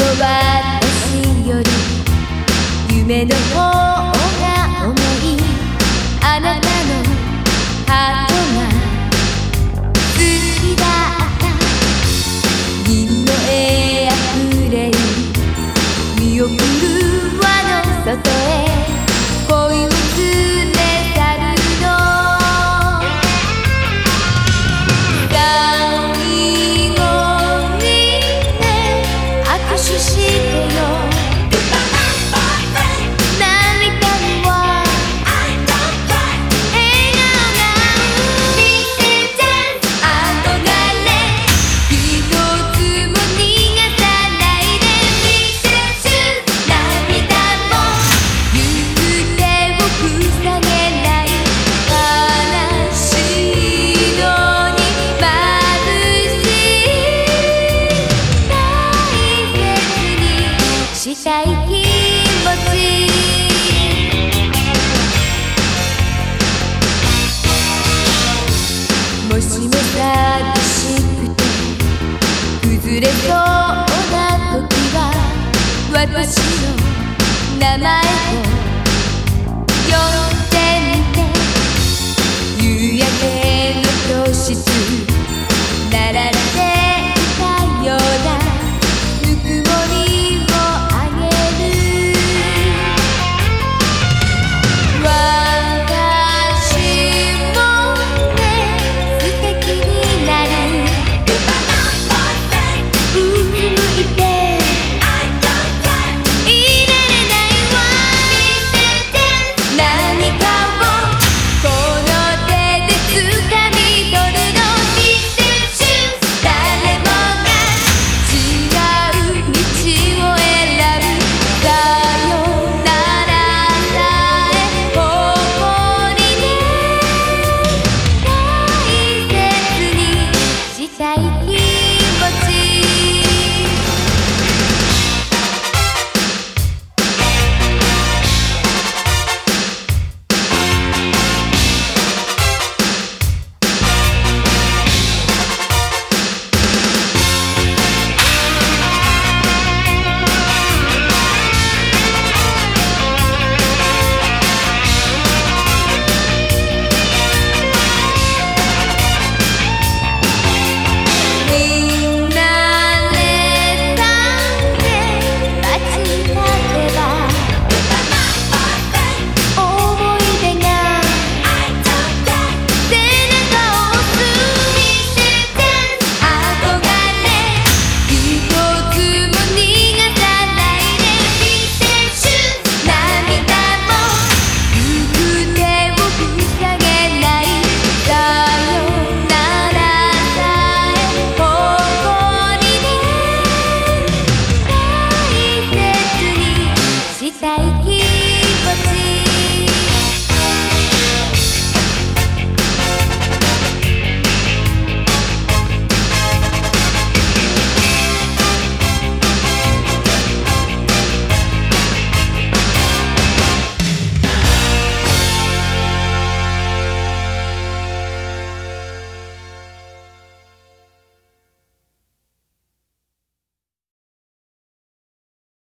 の私より夢の方熟悉したい気持ちもしも寂しくて崩れそうな時は私の名前を呼んでみて夕焼け